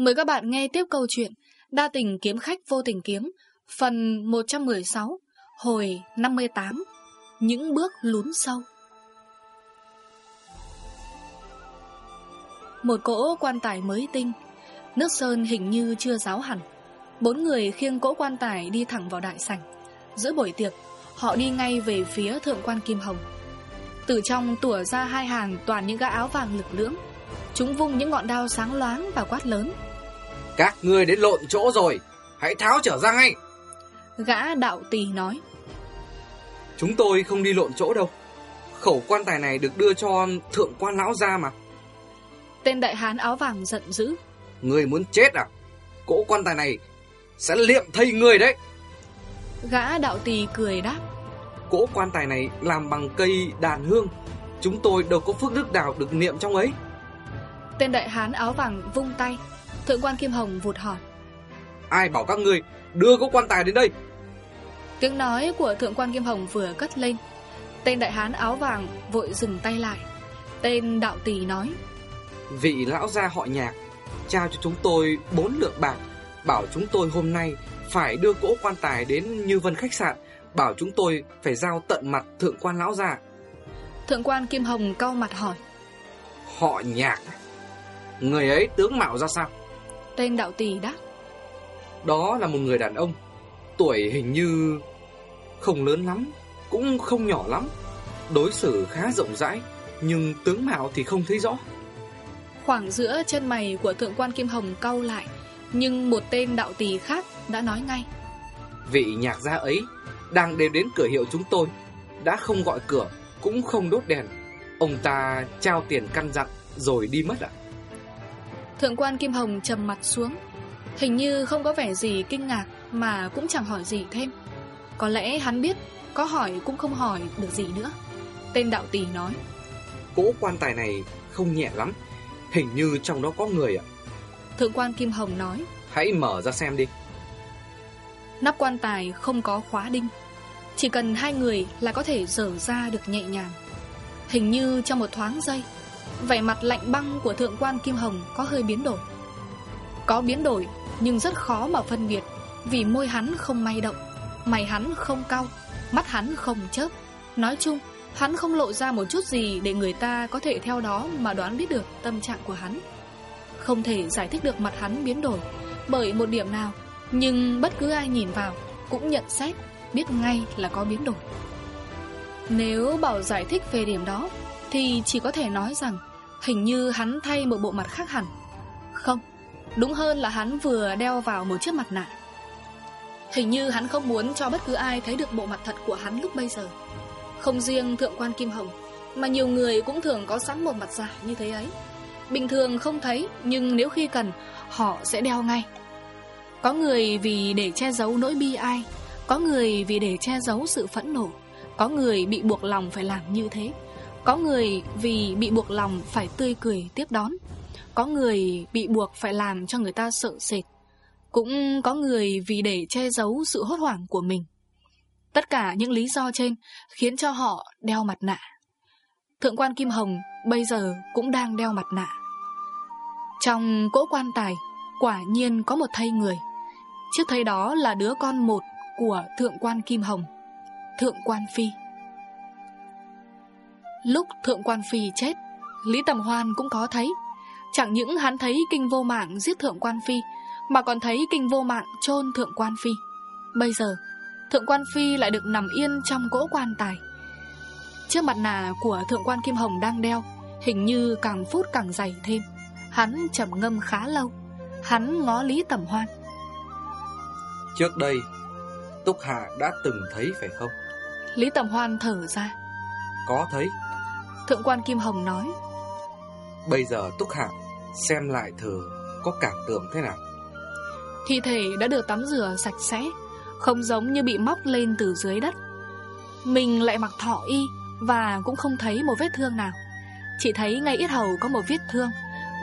Mời các bạn nghe tiếp câu chuyện Đa tình kiếm khách vô tình kiếm, Phần 116 Hồi 58 Những bước lún sâu. Một cỗ quan tài mới tinh, Nước sơn hình như chưa ráo hẳn. Bốn người khiêng cỗ quan tài đi thẳng vào đại sảnh. Giữa buổi tiệc, Họ đi ngay về phía thượng quan Kim Hồng. Từ trong tủa ra hai hàng toàn những gã áo vàng lực lưỡng. Chúng vung những ngọn đao sáng loáng và quát lớn. Các ngươi đến lộn chỗ rồi. Hãy tháo trở ra ngay. Gã đạo tỳ nói. Chúng tôi không đi lộn chỗ đâu. Khẩu quan tài này được đưa cho thượng quan lão ra mà. Tên đại hán áo vàng giận dữ. Người muốn chết à? Cỗ quan tài này Sẽ liệm thây người đấy. Gã đạo tỳ cười đáp. Cỗ quan tài này làm bằng cây đàn hương. Chúng tôi đâu có phước đức nào được niệm trong ấy. Tên đại hán áo vàng vung tay Thượng quan Kim Hồng vụt hỏi. Ai bảo các ngươi đưa cỗ quan tài đến đây? Tiếng nói của thượng quan Kim Hồng vừa cất lên. Tên đại hán áo vàng vội dừng tay lại. Tên đạo tỳ nói Vị lão gia họ nhạc Trao cho chúng tôi bốn lượng bạc Bảo chúng tôi hôm nay Phải đưa cỗ quan tài đến Như Vân khách sạn Bảo chúng tôi phải giao tận mặt thượng quan lão gia. Thượng quan Kim Hồng cau mặt hỏi. Họ nhạc Người ấy tướng mạo ra sao Tên đạo tỳ đáp Đó là một người đàn ông Tuổi hình như Không lớn lắm Cũng không nhỏ lắm Đối xử khá rộng rãi Nhưng tướng mạo thì không thấy rõ. Khoảng giữa chân mày của thượng quan Kim Hồng cau lại Nhưng một tên đạo tỳ khác đã nói ngay. Vị nhạc gia ấy Đang đến đến cửa hiệu chúng tôi Đã không gọi cửa Cũng không đốt đèn. Ông ta trao tiền căn dặn Rồi đi mất ạ Thượng quan Kim Hồng trầm mặt xuống. Hình như không có vẻ gì kinh ngạc Mà cũng chẳng hỏi gì thêm. Có lẽ hắn biết Có hỏi cũng không hỏi được gì nữa. Tên đạo tỳ nói. Cỗ quan tài này không nhẹ lắm Hình như trong đó có người ạ. Thượng quan Kim Hồng nói. Hãy mở ra xem đi. Nắp quan tài không có khóa đinh. Chỉ cần hai người là có thể dở ra được nhẹ nhàng. Hình như trong một thoáng giây Vẻ mặt lạnh băng của thượng quan Kim Hồng có hơi biến đổi. Có biến đổi, nhưng rất khó mà phân biệt, Vì môi hắn không may động, Mày hắn không cau, Mắt hắn không chớp. Nói chung, hắn không lộ ra một chút gì Để người ta có thể theo đó mà đoán biết được tâm trạng của hắn. Không thể giải thích được mặt hắn biến đổi, Bởi một điểm nào, Nhưng bất cứ ai nhìn vào Cũng nhận xét, Biết ngay là có biến đổi. Nếu bảo giải thích về điểm đó thì chỉ có thể nói rằng Hình như hắn thay một bộ mặt khác hẳn. Không, Đúng hơn là hắn vừa đeo vào một chiếc mặt nạ. Hình như hắn không muốn cho bất cứ ai thấy được bộ mặt thật của hắn lúc bây giờ. Không riêng thượng quan Kim Hồng, Mà nhiều người cũng thường có sẵn một mặt giả như thế ấy. Bình thường không thấy, Nhưng nếu khi cần, Họ sẽ đeo ngay. Có người vì để che giấu nỗi bi ai, Có người vì để che giấu sự phẫn nộ, Có người bị buộc lòng phải làm như thế. Có người vì bị buộc lòng phải tươi cười tiếp đón. Có người bị buộc phải làm cho người ta sợ sệt. Cũng có người vì để che giấu sự hốt hoảng của mình. Tất cả những lý do trên khiến cho họ đeo mặt nạ. Thượng quan Kim Hồng bây giờ cũng đang đeo mặt nạ. Trong cỗ quan tài, quả nhiên có một thây người. Chiếc thây đó là đứa con một của Thượng quan Kim Hồng, Thượng quan Phi. Lúc Thượng quan Phi chết Lý Tầm Hoan cũng có thấy. Chẳng những hắn thấy kinh vô mạng giết thượng quan phi Mà còn thấy kinh vô mạng chôn thượng quan phi. Bây giờ Thượng quan phi lại được nằm yên trong cỗ quan tài. Chiếc mặt nạ của thượng quan Kim Hồng đang đeo Hình như càng phút càng dày thêm. Hắn trầm ngâm khá lâu Hắn ngó Lý Tầm Hoan. Trước đây Túc Hạ đã từng thấy phải không? Lý Tầm Hoan thở ra. Có thấy Thượng quan Kim Hồng nói Bây giờ Túc Hạ xem lại thử có cảm tưởng thế nào. Thi thể đã được tắm rửa sạch sẽ, không giống như bị móc lên từ dưới đất. Mình lại mặc thọ y và cũng không thấy một vết thương nào. Chỉ thấy ngay yết hầu có một vết thương,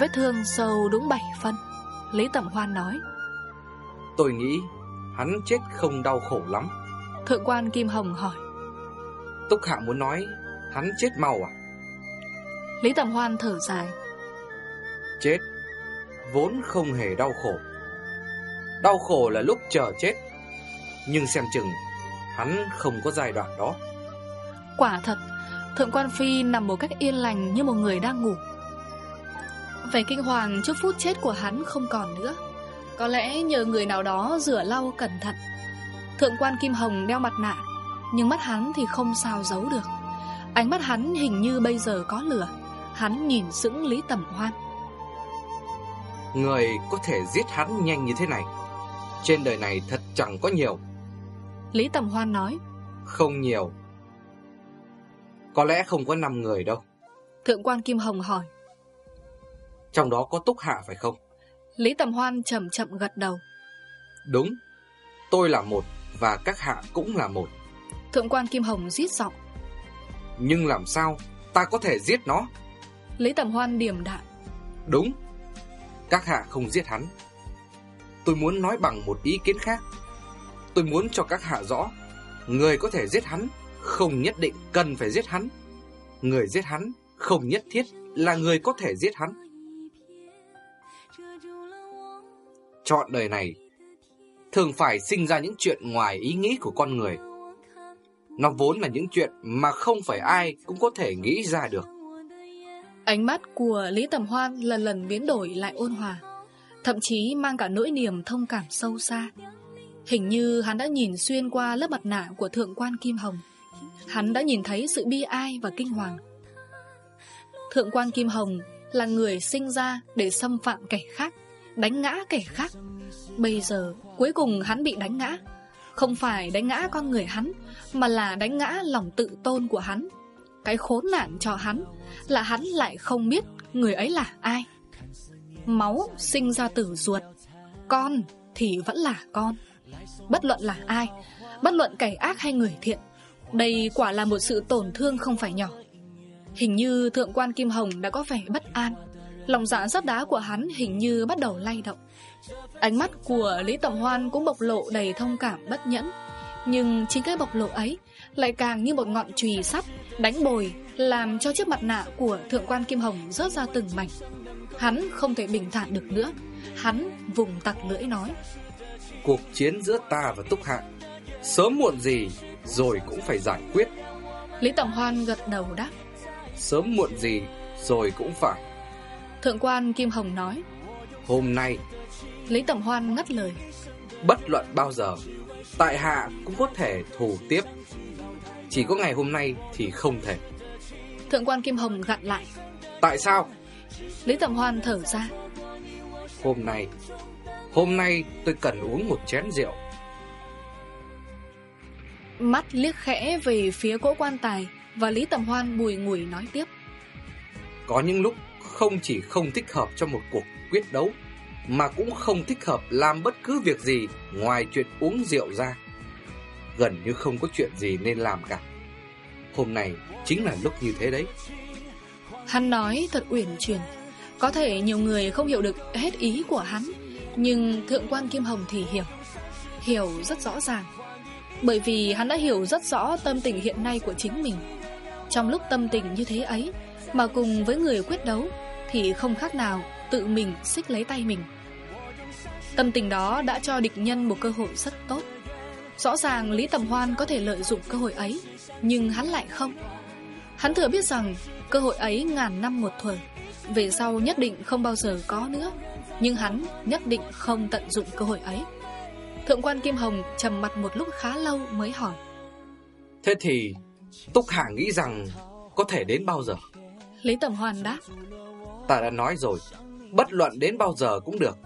vết thương sâu đúng 7 phân. Lý Tẩm Hoan nói. Tôi nghĩ hắn chết không đau khổ lắm. Thượng quan Kim Hồng hỏi. Túc Hạ muốn nói hắn chết mau à? Lý Tầm Hoan thở dài Chết vốn không hề đau khổ. Đau khổ là lúc chờ chết, nhưng xem chừng hắn không có giai đoạn đó. Quả thật, Thượng quan Phi nằm một cách yên lành như một người đang ngủ. Vẻ kinh hoàng trước phút chết của hắn không còn nữa. Có lẽ nhờ người nào đó rửa lau cẩn thận. Thượng quan Kim Hồng đeo mặt nạ, nhưng mắt hắn thì không sao giấu được. Ánh mắt hắn hình như bây giờ có lửa. Hắn nhìn sững Lý Tẩm Hoan. Người có thể giết hắn nhanh như thế này? Trên đời này thật chẳng có nhiều. Lý Tầm Hoan nói. Không nhiều. Có lẽ không có 5 người đâu. Thượng quan Kim Hồng hỏi. Trong đó có Túc Hạ phải không? Lý Tầm Hoan chậm chậm gật đầu. Đúng. Tôi là một Và các hạ cũng là một. Thượng quan Kim Hồng giết giọng. Nhưng làm sao ta có thể giết nó Lý Tầm Hoan điểm đạm. Đúng. Các hạ không giết hắn. Tôi muốn nói bằng một ý kiến khác. Tôi muốn cho các hạ rõ, Người có thể giết hắn Không nhất định cần phải giết hắn. Người giết hắn không nhất thiết Là người có thể giết hắn. Chọn đời này, Thường phải sinh ra những chuyện ngoài ý nghĩ của con người. Nó vốn là những chuyện Mà không phải ai cũng có thể nghĩ ra được. Ánh mắt của Lý Tầm Hoan lần lần biến đổi lại ôn hòa, Thậm chí mang cả nỗi niềm thông cảm sâu xa. Hình như hắn đã nhìn xuyên qua lớp mặt nạ của Thượng quan Kim Hồng. Hắn đã nhìn thấy sự bi ai và kinh hoàng. Thượng quan Kim Hồng là người sinh ra để xâm phạm kẻ khác, Đánh ngã kẻ khác. Bây giờ, cuối cùng hắn bị đánh ngã. Không phải đánh ngã con người hắn, Mà là đánh ngã lòng tự tôn của hắn. Cái khốn nạn cho hắn, Là hắn lại không biết người ấy là ai. Máu sinh ra từ ruột, Con thì vẫn là con. Bất luận là ai, Bất luận kẻ ác hay người thiện, Đây quả là một sự tổn thương không phải nhỏ. Hình như thượng quan Kim Hồng đã có vẻ bất an, Lòng dạ sắt đá của hắn hình như bắt đầu lay động. Ánh mắt của Lý Tầm Hoan cũng bộc lộ đầy thông cảm bất nhẫn, Nhưng chính cái bộc lộ ấy Lại càng như một ngọn chùy sắt Đánh bồi Làm cho chiếc mặt nạ của Thượng quan Kim Hồng rớt ra từng mảnh. Hắn không thể bình thản được nữa. Hắn vùng tặc lưỡi nói. Cuộc chiến giữa ta và Túc Hạ Sớm muộn gì Rồi cũng phải giải quyết. Lý Tầm Hoan gật đầu đáp. Sớm muộn gì Rồi cũng phải. Thượng quan Kim Hồng nói. Hôm nay Lý Tầm Hoan ngắt lời. Bất luận bao giờ Tại hạ cũng có thể thủ tiếp Chỉ có ngày hôm nay thì không thể. Thượng quan Kim Hồng gặn lại. Tại sao? Lý Tầm Hoan thở ra. Hôm nay Hôm nay tôi cần uống một chén rượu. Mắt liếc khẽ về phía cỗ quan tài Và Lý Tầm Hoan bùi ngùi nói tiếp. Có những lúc không chỉ không thích hợp cho một cuộc quyết đấu Mà cũng không thích hợp làm bất cứ việc gì ngoài chuyện uống rượu ra Gần như không có chuyện gì nên làm cả. Hôm nay chính là lúc như thế đấy. Hắn nói thật uyển chuyển. Có thể nhiều người không hiểu được hết ý của hắn, Nhưng Thượng quan Kim Hồng thì hiểu. Hiểu rất rõ ràng. Bởi vì hắn đã hiểu rất rõ tâm tình hiện nay của chính mình. Trong lúc tâm tình như thế ấy, Mà cùng với người quyết đấu, Thì không khác nào tự mình xích lấy tay mình. Tâm tình đó đã cho địch nhân một cơ hội rất tốt. Rõ ràng Lý Tầm Hoan có thể lợi dụng cơ hội ấy Nhưng hắn lại không. Hắn thừa biết rằng cơ hội ấy ngàn năm một thuở Về sau nhất định không bao giờ có nữa Nhưng hắn nhất định không tận dụng cơ hội ấy. Thượng quan Kim Hồng trầm mặt một lúc khá lâu mới hỏi. Thế thì Túc Hạ nghĩ rằng có thể đến bao giờ? Lý Tầm Hoan đáp. Ta đã nói rồi Bất luận đến bao giờ cũng được.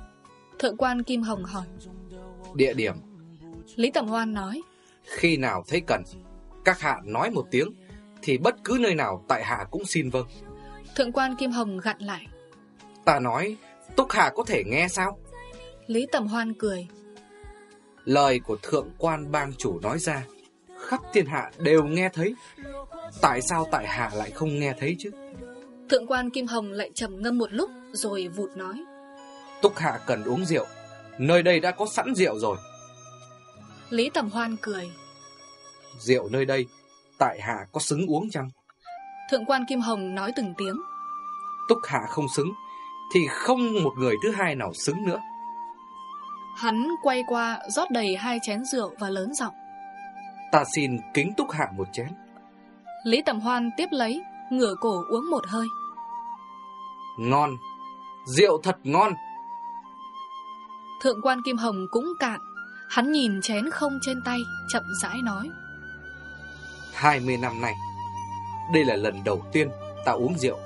Thượng quan Kim Hồng hỏi. Địa điểm Lý Tầm Hoan nói Khi nào thấy cần Các hạ nói một tiếng Thì bất cứ nơi nào tại hạ cũng xin vâng. Thượng quan Kim Hồng gặn lại Ta nói Túc Hạ có thể nghe sao? Lý Tầm Hoan cười Lời của thượng quan bang chủ nói ra Khắp thiên hạ đều nghe thấy. Tại sao tại hạ lại không nghe thấy chứ? Thượng quan Kim Hồng lại trầm ngâm một lúc Rồi vụt nói Túc Hạ cần uống rượu Nơi đây đã có sẵn rượu rồi Lý Tầm Hoan cười. Rượu nơi đây Tại hạ có xứng uống chăng? Thượng quan Kim Hồng nói từng tiếng. Túc Hạ không xứng Thì không một người thứ hai nào xứng nữa. Hắn quay qua rót đầy hai chén rượu và lớn giọng. Ta xin kính túc hạ một chén. Lý Tầm Hoan tiếp lấy Ngửa cổ uống một hơi. Ngon Rượu thật ngon. Thượng quan Kim Hồng cũng cạn Hắn nhìn chén không trên tay Chậm rãi nói. 20 năm nay Đây là lần đầu tiên ta uống rượu.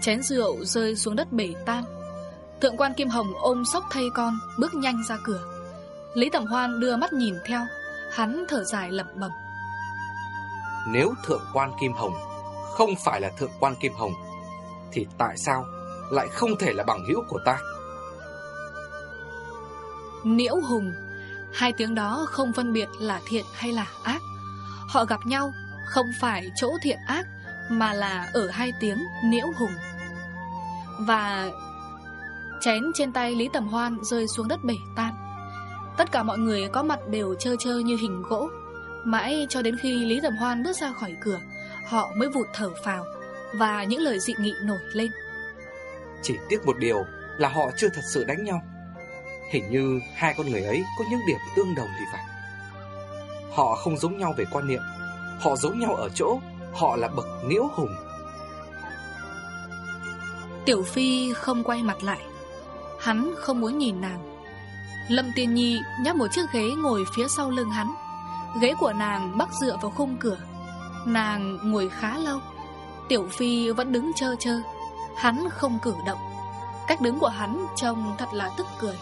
Chén rượu rơi xuống đất bể tan Thượng quan Kim Hồng ôm sóc thay con Bước nhanh ra cửa. Lý Tầm Hoan đưa mắt nhìn theo Hắn thở dài lẩm bẩm. Nếu thượng quan Kim Hồng Không phải là thượng quan Kim Hồng Thì tại sao Lại không thể là bằng hữu của ta Niễu Hùng. Hai tiếng đó không phân biệt là thiện hay là ác. Họ gặp nhau Không phải chỗ thiện ác, Mà là ở hai tiếng Niễu Hùng. Và Chén trên tay Lý Tầm Hoan rơi xuống đất bể tan Tất cả mọi người có mặt đều trơ trơ như hình gỗ. Mãi cho đến khi Lý Tầm Hoan bước ra khỏi cửa, Họ mới vụt thở phào Và những lời dị nghị nổi lên. Chỉ tiếc một điều là họ chưa thật sự đánh nhau. Hình như hai con người ấy có những điểm tương đồng thì phải. Họ không giống nhau về quan niệm, Họ giống nhau ở chỗ Họ là bậc nghĩa hùng. Tiểu Phi không quay mặt lại, Hắn không muốn nhìn nàng. Lâm Tiên Nhi nhắc một chiếc ghế ngồi phía sau lưng hắn. Ghế của nàng bắc dựa vào khung cửa, Nàng ngồi khá lâu. Tiểu Phi vẫn đứng chơ chơ, Hắn không cử động. Cách đứng của hắn trông thật là tức cười.